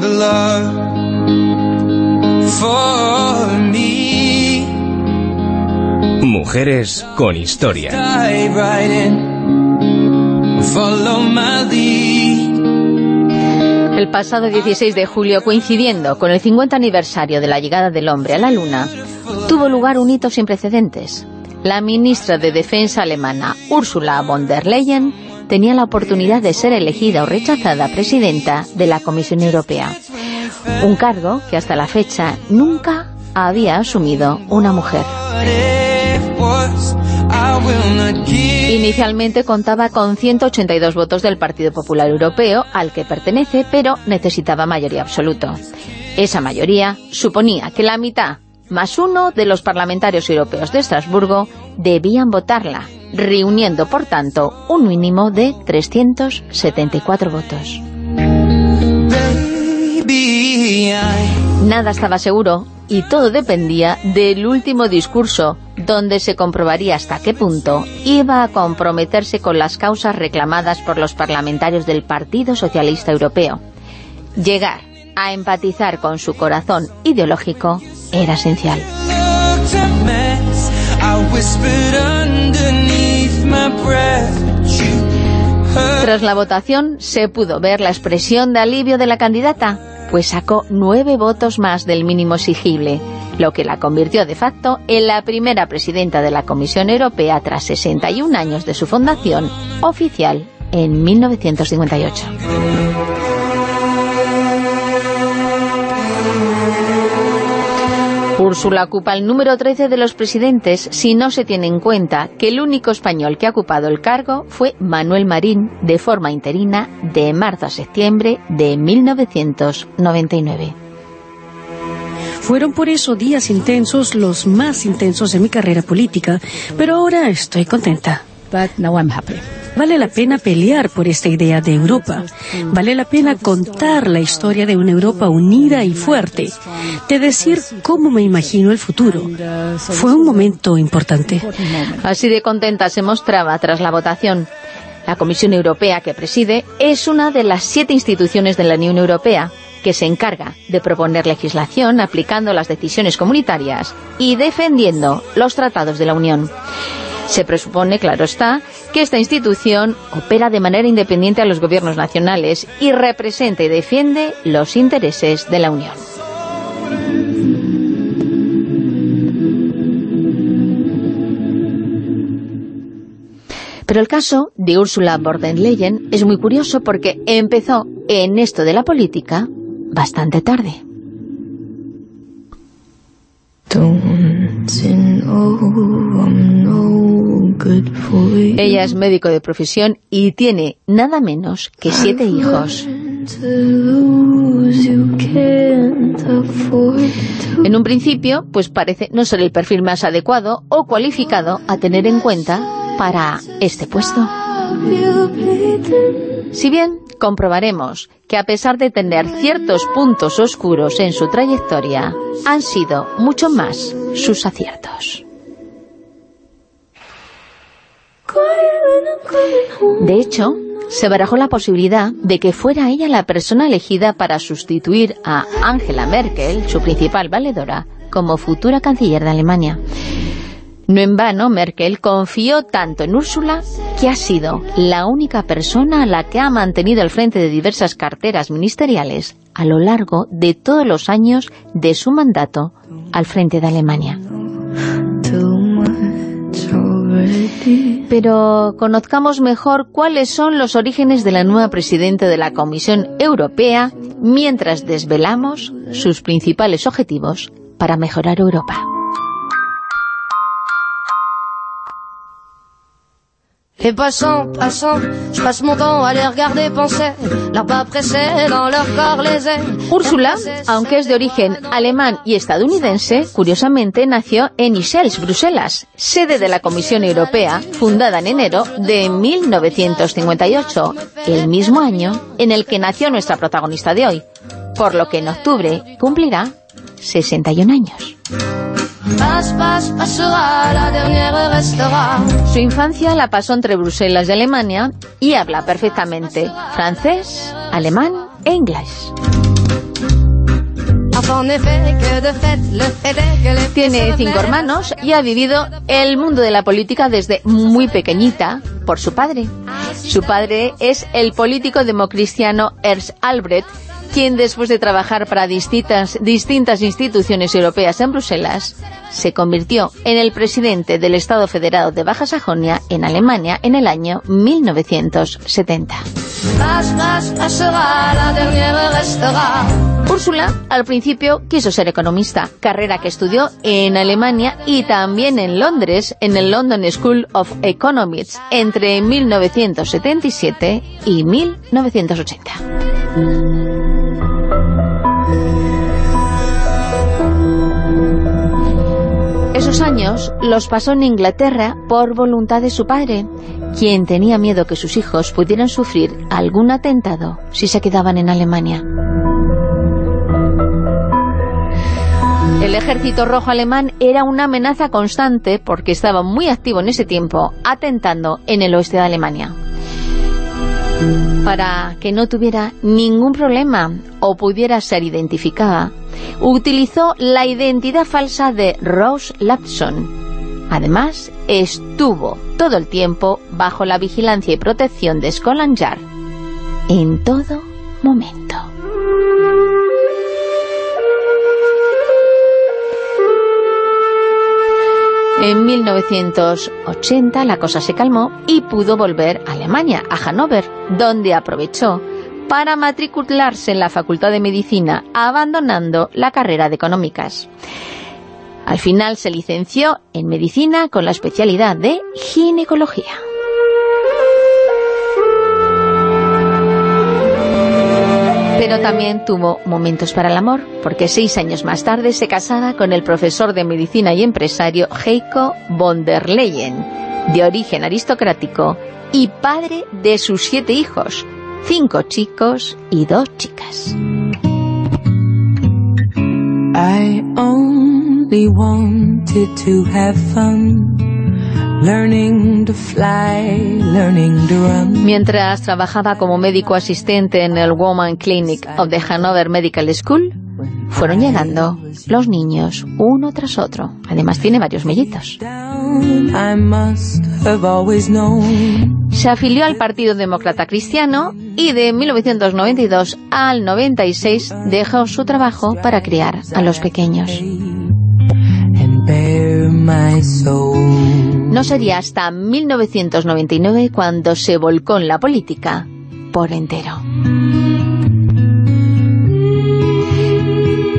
found the love for me. Mujeres con historia. Follow my lead. El pasado 16 de julio, coincidiendo con el 50 aniversario de la llegada del hombre a la Luna, tuvo lugar un hito sin precedentes. La ministra de Defensa alemana, Ursula von der Leyen, tenía la oportunidad de ser elegida o rechazada presidenta de la Comisión Europea. Un cargo que hasta la fecha nunca había asumido una mujer. Inicialmente contaba con 182 votos del Partido Popular Europeo, al que pertenece, pero necesitaba mayoría absoluta. Esa mayoría suponía que la mitad más uno de los parlamentarios europeos de Estrasburgo debían votarla, reuniendo, por tanto, un mínimo de 374 votos. Nada estaba seguro y todo dependía del último discurso, donde se comprobaría hasta qué punto iba a comprometerse con las causas reclamadas por los parlamentarios del Partido Socialista Europeo. Llegar a empatizar con su corazón ideológico era esencial. Tras la votación se pudo ver la expresión de alivio de la candidata, pues sacó nueve votos más del mínimo exigible, lo que la convirtió de facto en la primera presidenta de la Comisión Europea tras 61 años de su fundación oficial en 1958. Úrsula ocupa el número 13 de los presidentes si no se tiene en cuenta que el único español que ha ocupado el cargo fue Manuel Marín de forma interina de marzo a septiembre de 1999. Fueron por eso días intensos, los más intensos de mi carrera política, pero ahora estoy contenta. but now I'm happy. Vale la pena pelear por esta idea de Europa. Vale la pena contar la historia de una Europa unida y fuerte. De decir cómo me imagino el futuro. Fue un momento importante. Así de contenta se mostraba tras la votación. La Comisión Europea que preside es una de las siete instituciones de la Unión Europea que se encarga de proponer legislación aplicando las decisiones comunitarias y defendiendo los tratados de la Unión. Se presupone, claro está, que esta institución opera de manera independiente a los gobiernos nacionales y representa y defiende los intereses de la Unión. Pero el caso de Ursula von der Leyen es muy curioso porque empezó en esto de la política bastante tarde. Ella es médico de profesión y tiene nada menos que siete hijos. En un principio, pues parece no ser el perfil más adecuado o cualificado a tener en cuenta para este puesto. Si bien comprobaremos que a pesar de tener ciertos puntos oscuros en su trayectoria, han sido mucho más sus aciertos. De hecho, se barajó la posibilidad de que fuera ella la persona elegida para sustituir a Angela Merkel, su principal valedora, como futura canciller de Alemania. No en vano, Merkel confió tanto en Úrsula que ha sido la única persona a la que ha mantenido al frente de diversas carteras ministeriales a lo largo de todos los años de su mandato al frente de Alemania. Pero conozcamos mejor cuáles son los orígenes de la nueva presidenta de la Comisión Europea mientras desvelamos sus principales objetivos para mejorar Europa. Et passant, passant, je passe mon temps à les regarder penser, leurs pas pressés dans leur corps les ailes. Úrsula, aunque es de origen alemán y estadounidense, curiosamente nació en Ixelles, Bruselas, sede de la Comisión Europea, fundada en enero de 1958, el mismo año en el que nació nuestra protagonista de hoy, por lo que en octubre cumplirá 61 años. La dernière restera. Su infancia la pasó entre Bruselas y Alemania y habla perfectamente francés, alemán e inglés. Tiene cinco hermanos y ha vivido el mundo de la política desde muy pequeñita por su padre. Su padre es el político democristiano Ernst Albrecht, quien después de trabajar para distintas, distintas instituciones europeas en Bruselas, se convirtió en el presidente del Estado Federado de Baja Sajonia en Alemania en el año 1970. Úrsula al principio quiso ser economista, carrera que estudió en Alemania y también en Londres, en el London School of Economics, entre 1977 y 1980. Esos años los pasó en Inglaterra por voluntad de su padre, quien tenía miedo que sus hijos pudieran sufrir algún atentado si se quedaban en Alemania. El ejército rojo alemán era una amenaza constante porque estaba muy activo en ese tiempo, atentando en el oeste de Alemania. Para que no tuviera ningún problema o pudiera ser identificada, utilizó la identidad falsa de Rose Lapson. Además, estuvo todo el tiempo bajo la vigilancia y protección de Scotland en todo momento. En 1980 la cosa se calmó y pudo volver a Alemania, a Hannover, donde aprovechó para matricularse en la Facultad de Medicina, abandonando la carrera de Económicas. Al final se licenció en Medicina con la especialidad de Ginecología. Pero también tuvo momentos para el amor, porque seis años más tarde se casaba con el profesor de medicina y empresario Heiko von der Leyen, de origen aristocrático y padre de sus siete hijos, cinco chicos y dos chicas. I only wanted to have fun. Learning to fly, learning to run. Mientras trabajaba como médico asistente en el Woman Clinic of the Hanover Medical School, fueron llegando los niños uno tras otro. Además tiene varios mellitos. I must have always known. Se afilió al Partido Demócrata Cristiano y de 1992 al 96 dejó su trabajo para criar a los pequeños. No sería hasta 1999 cuando se volcó en la política por entero.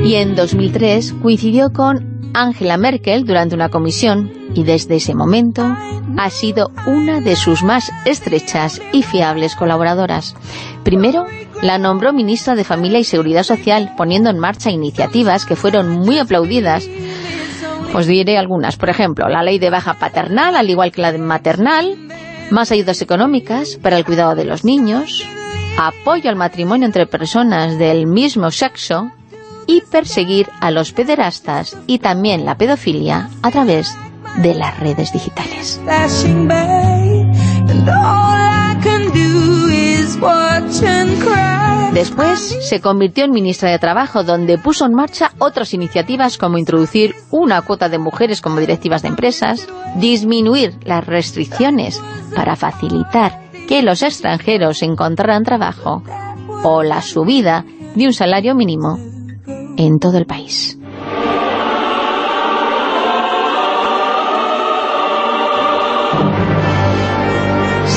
Y en 2003 coincidió con Angela Merkel durante una comisión y desde ese momento ha sido una de sus más estrechas y fiables colaboradoras. Primero, la nombró ministra de Familia y Seguridad Social, poniendo en marcha iniciativas que fueron muy aplaudidas. Os diré algunas, por ejemplo, la ley de baja paternal, al igual que la de maternal, más ayudas económicas para el cuidado de los niños, apoyo al matrimonio entre personas del mismo sexo y perseguir a los pederastas y también la pedofilia a través de las redes digitales. Después se convirtió en ministra de Trabajo, donde puso en marcha otras iniciativas como introducir una cuota de mujeres como directivas de empresas, disminuir las restricciones para facilitar que los extranjeros encontraran trabajo, o la subida de un salario mínimo en todo el país.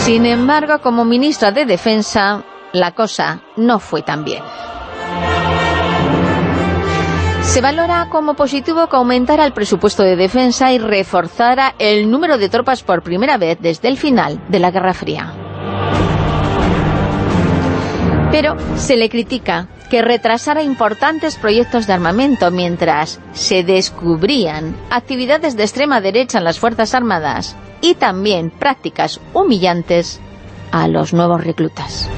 Sin embargo, como ministra de Defensa, la cosa no fue tan bien. Se valora como positivo que aumentara el presupuesto de defensa y reforzara el número de tropas por primera vez desde el final de la Guerra Fría. Pero se le critica que retrasara importantes proyectos de armamento mientras se descubrían actividades de extrema derecha en las Fuerzas Armadas y también prácticas humillantes a los nuevos reclutas.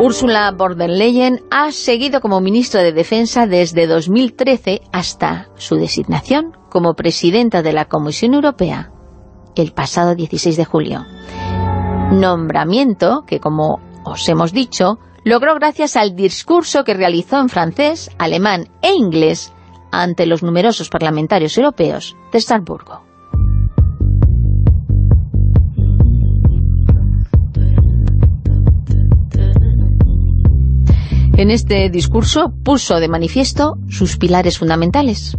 Úrsula von der Leyen ha seguido como ministra de Defensa desde 2013 hasta su designación como presidenta de la Comisión Europea el pasado 16 de julio. Nombramiento que, como os hemos dicho, logró gracias al discurso que realizó en francés, alemán e inglés ante los numerosos parlamentarios europeos de Estrasburgo. En este discurso puso de manifiesto sus pilares fundamentales.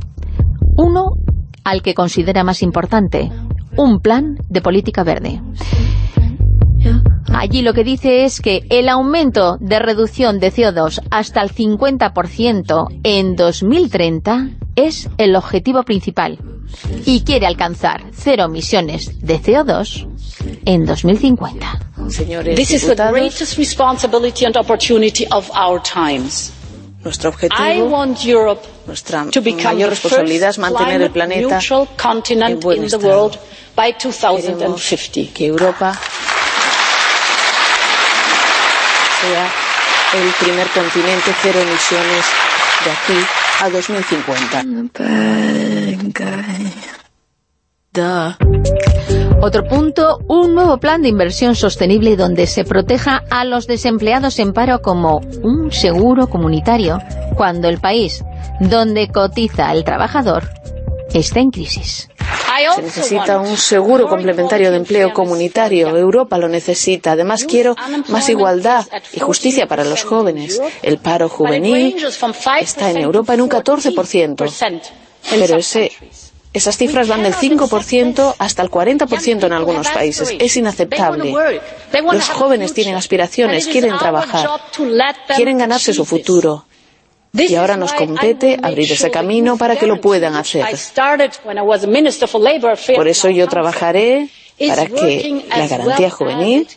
Uno, al que considera más importante, un plan de política verde. Allí lo que dice es que el aumento de reducción de CO2 hasta el 50% en 2030 es el objetivo principal y quiere alcanzar cero emisiones de CO2 en 2050. Señores This is the greatest responsibility and opportunity of our times. Nuestro objetivo, nuestra mayor responsabilidad es mantener el planeta en buen estado. Queremos que Europa sea el primer continente cero emisiones de aquí a 2050. Otro punto, un nuevo plan de inversión sostenible donde se proteja a los desempleados en paro como un seguro comunitario cuando el país donde cotiza el trabajador está en crisis. Se necesita un seguro complementario de empleo comunitario. Europa lo necesita. Además, quiero más igualdad y justicia para los jóvenes. El paro juvenil está en Europa en un 14%. Pero ese esas cifras van del 5% hasta el 40% en algunos países. Es inaceptable. Los jóvenes tienen aspiraciones, quieren trabajar, quieren ganarse su futuro. Y ahora nos compete abrir ese camino para que lo puedan hacer. Por eso yo trabajaré para que la garantía juvenil,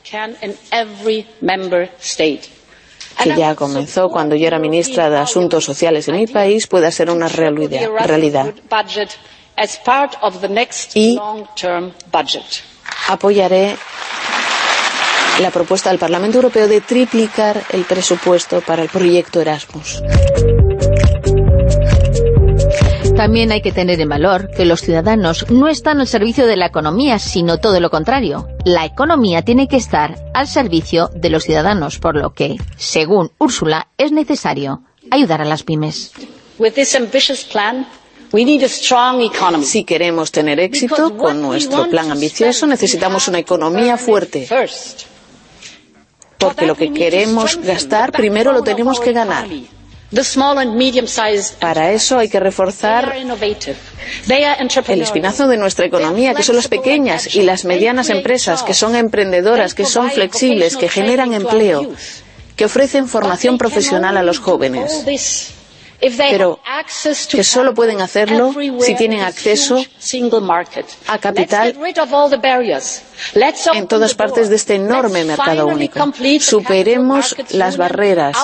que ya comenzó cuando yo era ministra de Asuntos Sociales en mi país, pueda ser una realidad y apoyaré la propuesta del Parlamento Europeo de triplicar el presupuesto para el proyecto Erasmus. También hay que tener en valor que los ciudadanos no están al servicio de la economía, sino todo lo contrario. La economía tiene que estar al servicio de los ciudadanos, por lo que, según Úrsula, es necesario ayudar a las pymes. Si queremos tener éxito con nuestro plan ambicioso, necesitamos una economía fuerte. Porque lo que queremos gastar, primero lo tenemos que ganar. Para eso hay que reforzar el espinazo de nuestra economía, que son las pequeñas y las medianas empresas, que son emprendedoras, que son flexibles, que generan empleo, que ofrecen formación profesional a los jóvenes pero que solo pueden hacerlo si tienen acceso a capital en todas partes de este enorme mercado único. Superemos las barreras.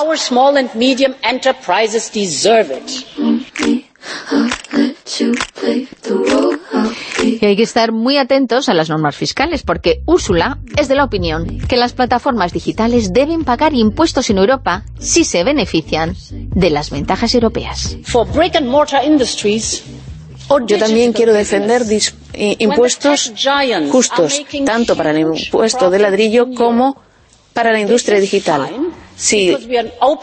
Y hay que estar muy atentos a las normas fiscales, porque Úrsula es de la opinión que las plataformas digitales deben pagar impuestos en Europa si se benefician de las ventajas europeas. Yo también quiero defender impuestos justos, tanto para el impuesto de ladrillo como para la industria digital. Si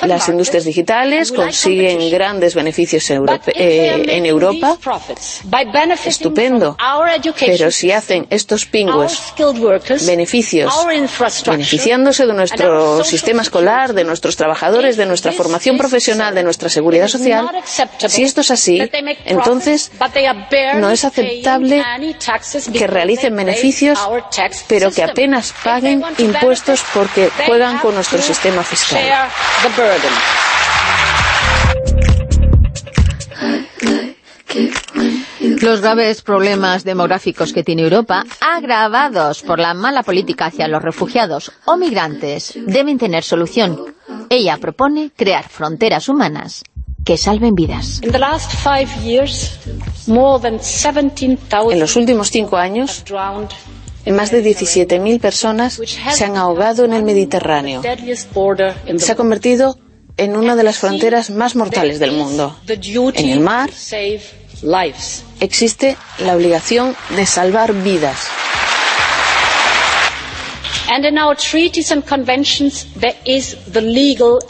las industrias digitales consiguen grandes beneficios eh, en Europa, estupendo. Pero si hacen estos pingües beneficios, beneficiándose de nuestro sistema escolar, de nuestros trabajadores, de nuestra formación profesional, de nuestra seguridad social, si esto es así, entonces no es aceptable que realicen beneficios, pero que apenas paguen impuestos porque juegan con nuestro sistema fiscal. Los graves problemas demográficos que tiene Europa, agravados por la mala política hacia los refugiados o migrantes, deben tener solución. Ella propone crear fronteras humanas que salven vidas. En los últimos cinco años, más de 17.000 personas se han ahogado en el Mediterráneo. Se ha convertido en una de las fronteras más mortales del mundo. En el mar existe la obligación de salvar vidas.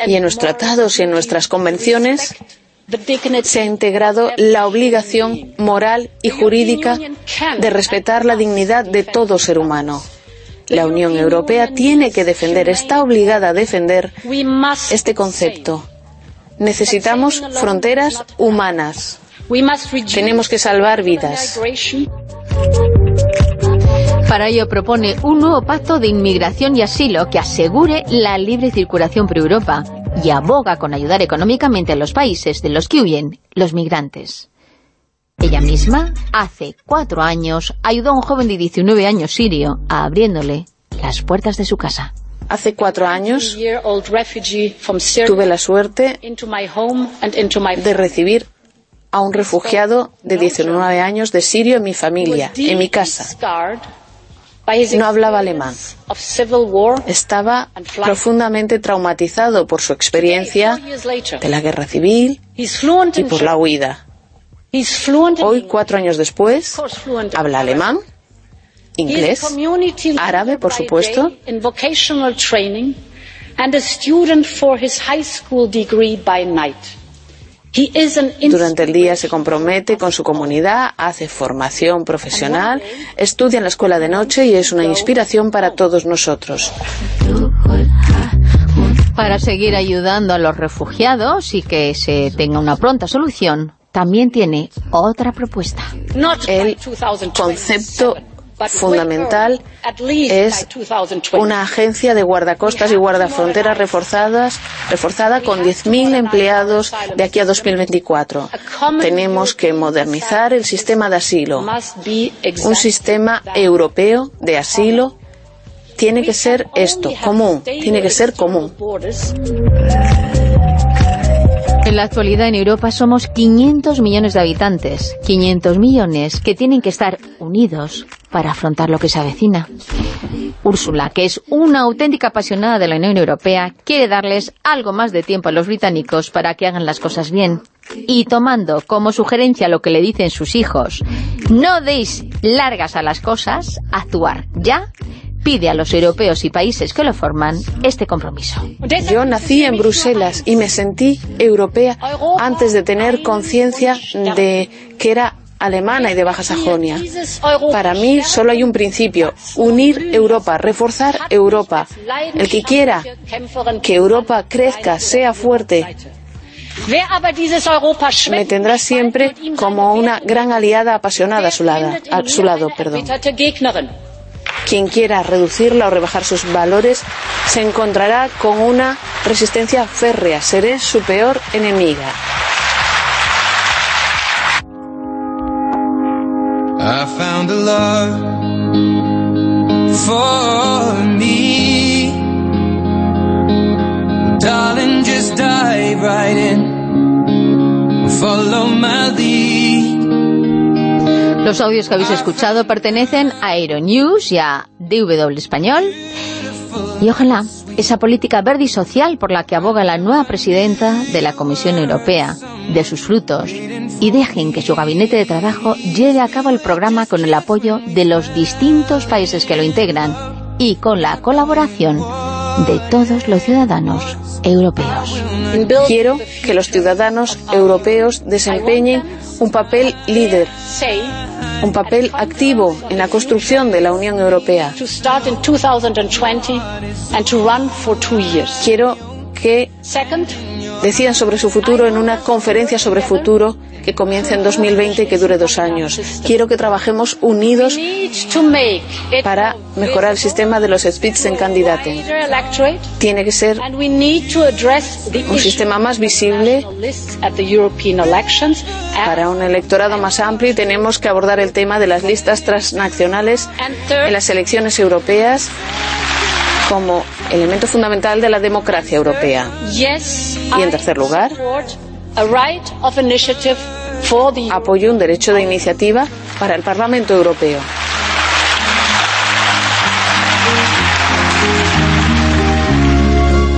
Y en los tratados y en nuestras convenciones se ha integrado la obligación moral y jurídica de respetar la dignidad de todo ser humano. La Unión Europea tiene que defender, está obligada a defender este concepto. Necesitamos fronteras humanas. Tenemos que salvar vidas. Para ello propone un nuevo pacto de inmigración y asilo que asegure la libre circulación por Europa y aboga con ayudar económicamente a los países de los que huyen los migrantes. Ella misma, hace cuatro años, ayudó a un joven de 19 años sirio a abriéndole las puertas de su casa. Hace cuatro años tuve la suerte de recibir a un refugiado de 19 años de Sirio en mi familia, en mi casa. No hablaba alemán. Estaba profundamente traumatizado por su experiencia de la guerra civil y por la huida. Hoy, cuatro años después, habla alemán, inglés, árabe, por supuesto, and a student for his high school degree by night. Durante el día se compromete con su comunidad, hace formación profesional, estudia en la escuela de noche y es una inspiración para todos nosotros. Para seguir ayudando a los refugiados y que se tenga una pronta solución, también tiene otra propuesta. El concepto fundamental es una agencia de guardacostas y guardafronteras reforzadas, reforzada con 10.000 empleados de aquí a 2024. Tenemos que modernizar el sistema de asilo. Un sistema europeo de asilo tiene que ser esto, común, tiene que ser común. En la actualidad en Europa somos 500 millones de habitantes, 500 millones que tienen que estar unidos para afrontar lo que se avecina. Úrsula, que es una auténtica apasionada de la Unión Europea, quiere darles algo más de tiempo a los británicos para que hagan las cosas bien. Y tomando como sugerencia lo que le dicen sus hijos, no deis largas a las cosas, actuar ya pide a los europeos y países que lo forman este compromiso. Yo nací en Bruselas y me sentí europea antes de tener conciencia de que era alemana y de Baja Sajonia. Para mí solo hay un principio, unir Europa, reforzar Europa. El que quiera que Europa crezca, sea fuerte, me tendrá siempre como una gran aliada apasionada a su lado. A su lado perdón. Quien quiera reducirla o rebajar sus valores se encontrará con una resistencia férrea. Seré su peor enemiga. I found a love for me. Darling, just dive right in. Follow my lead. Los audios que habéis escuchado pertenecen a Aeronews y a DW Español. Y ojalá esa política verde y social por la que aboga la nueva presidenta de la Comisión Europea, de sus frutos, y dejen que su gabinete de trabajo lleve a cabo el programa con el apoyo de los distintos países que lo integran y con la colaboración de todos los ciudadanos europeos. Quiero que los ciudadanos europeos desempeñen un papel líder, un papel activo en la construcción de la Unión Europea. Quiero que decidan sobre su futuro en una conferencia sobre futuro que comience en 2020 y que dure dos años. Quiero que trabajemos unidos para mejorar el sistema de los Spitzenkandidaten. Tiene que ser un sistema más visible para un electorado más amplio y tenemos que abordar el tema de las listas transnacionales en las elecciones europeas como elemento fundamental de la democracia europea. Y en tercer lugar, apoyo un derecho de iniciativa para el Parlamento Europeo.